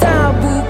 Tá tabu.